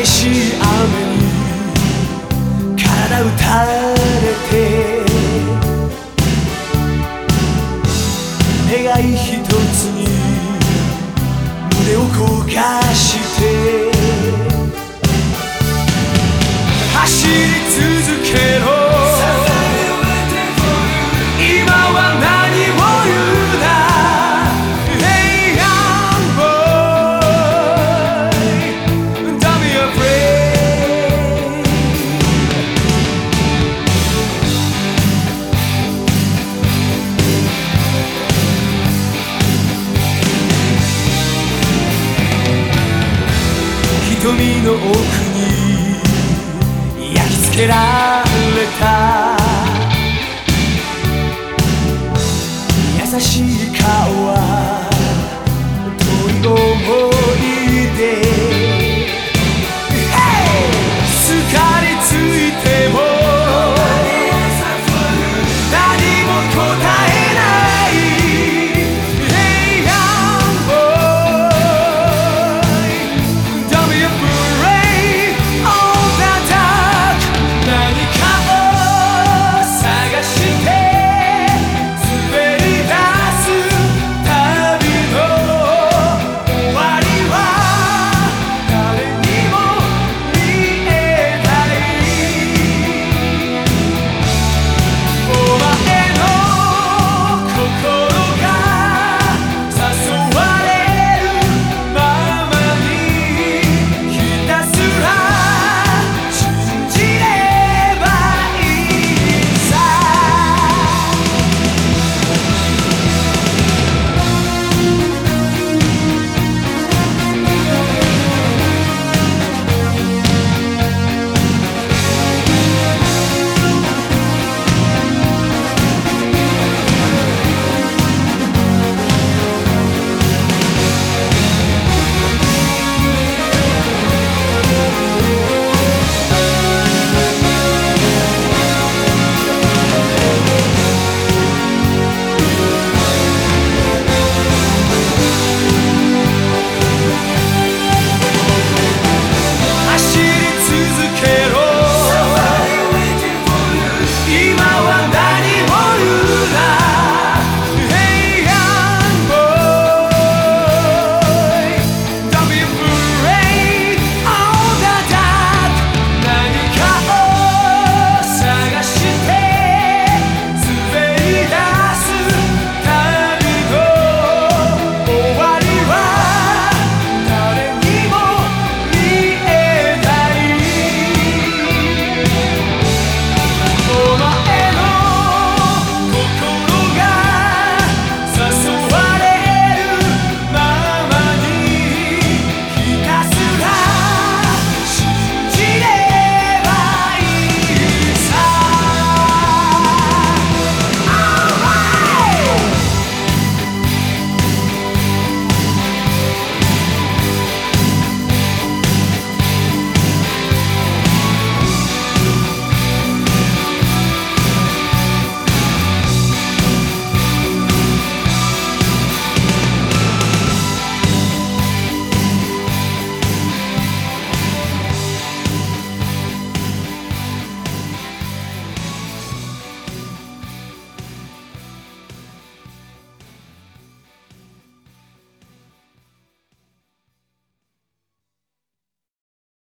激しい雨に体打たれて。願い一瞳の奥に焼き付けられた